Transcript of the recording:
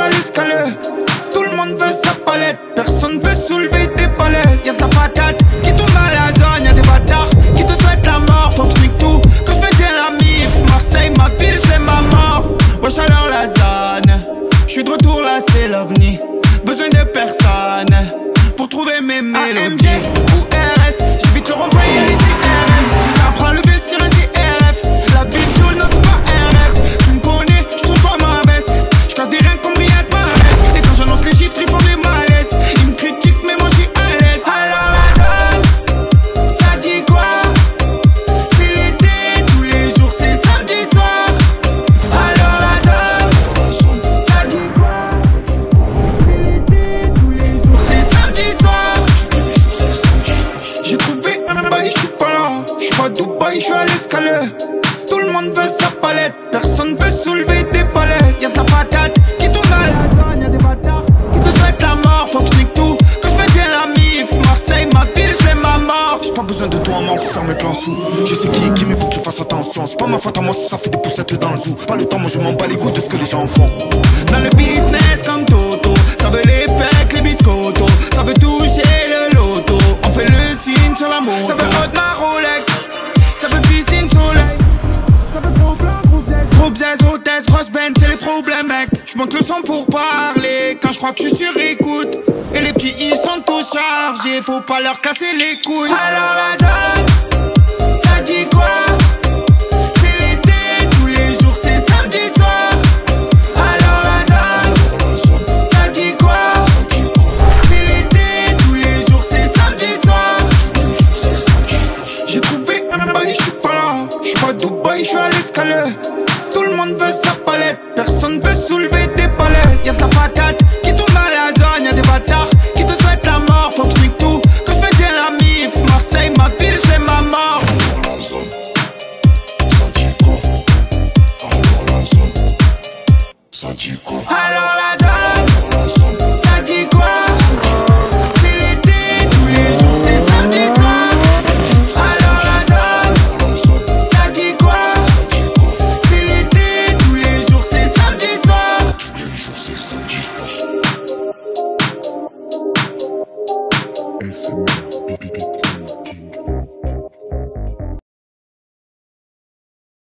à l'escalier. Tout le monde veut sa palette, personne veut soulever des palettes. Y'a ta patate qui tourne dans la zone, y'a des bâtards qui te souhaitent la mort. Faut que je tout, que je bien la mif. Marseille, ma ville, c'est ma mort. Wesh alors la zone, je suis de retour là, c'est l'ovni. Besoin de personne pour trouver mes mélodies. Je suis pas là. Je suis pas à Dubaï, suis à l'escalier. Tout le monde veut sa palette, personne veut soulever des palettes. Y'a ta patate qui tourne zone, y'a des bâtards qui te souhaitent la mort. Faut que je nique tout, que fais bien la mif. Marseille, ma ville, j'ai ma mort. J'ai pas besoin de toi, mort, pour faire mes plans sous. Je sais qui est qui, mais faut que tu fasses attention. C'est pas ma faute à moi si ça fait des poussettes dans le zoo. Pas le temps, moi je m'en bats les couilles de ce que les gens font. Dans le business comme Toto, ça veut les monte le son pour parler. Quand je crois que je suis sur écoute. Et les petits, ils sont tous chargés. Faut pas leur casser les couilles. Alors la zone, ça dit quoi? C'est l'été, tous les jours, c'est samedi soir. Alors la zone, ça dit quoi? C'est l'été, tous les jours, c'est samedi soir. J'ai trouvé un bail, je suis pas là. Je suis pas à Dubaï, je suis à l'escalier. Tout le monde veut sa palette, personne veut Alors la zone, ça dit quoi? C'est l'été, tous les jours, c'est samedi soir. Alors la zone, ça dit quoi? C'est l'été, tous les jours, c'est samedi soir. SMR.